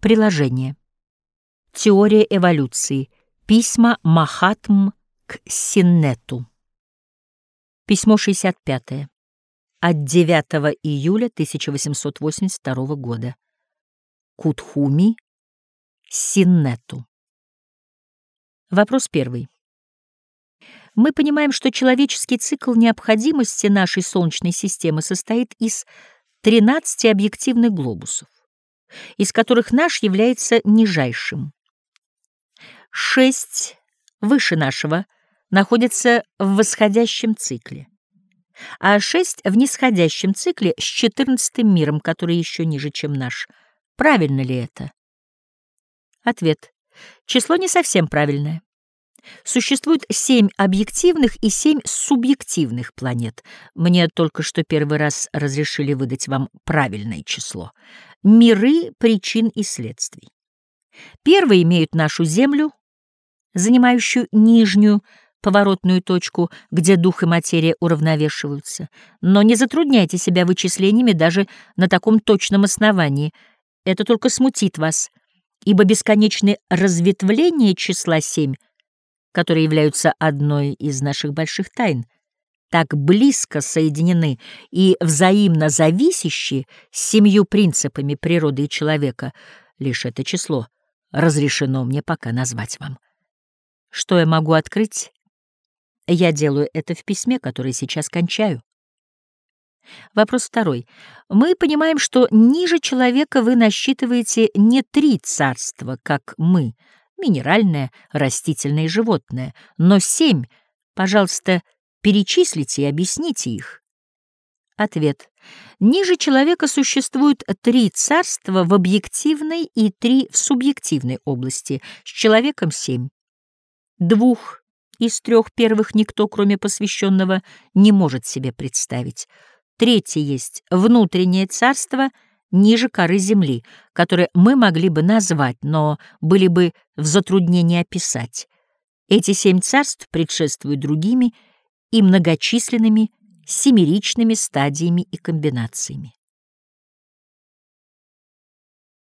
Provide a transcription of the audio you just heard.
Приложение. Теория эволюции. Письма Махатм к Синнету. Письмо 65. От 9 июля 1882 года. Кутхуми Синнету. Вопрос первый. Мы понимаем, что человеческий цикл необходимости нашей Солнечной системы состоит из 13 объективных глобусов, из которых наш является нижайшим. Шесть выше нашего находятся в восходящем цикле, а шесть в нисходящем цикле с четырнадцатым миром, который еще ниже, чем наш. Правильно ли это? Ответ. Число не совсем правильное. Существует семь объективных и семь субъективных планет. Мне только что первый раз разрешили выдать вам правильное число. Миры причин и следствий. Первые имеют нашу Землю, занимающую нижнюю поворотную точку, где дух и материя уравновешиваются. Но не затрудняйте себя вычислениями даже на таком точном основании. Это только смутит вас, ибо бесконечное разветвление числа семь — которые являются одной из наших больших тайн, так близко соединены и взаимно зависящие с семью принципами природы и человека, лишь это число разрешено мне пока назвать вам. Что я могу открыть? Я делаю это в письме, которое сейчас кончаю. Вопрос второй. Мы понимаем, что ниже человека вы насчитываете не три царства, как мы — минеральное, растительное и животное, но семь, пожалуйста, перечислите и объясните их. Ответ. Ниже человека существует три царства в объективной и три в субъективной области, с человеком семь. Двух из трех первых никто, кроме посвященного, не может себе представить. Третье есть внутреннее царство — ниже коры земли, которые мы могли бы назвать, но были бы в затруднении описать. Эти семь царств предшествуют другими и многочисленными семеричными стадиями и комбинациями.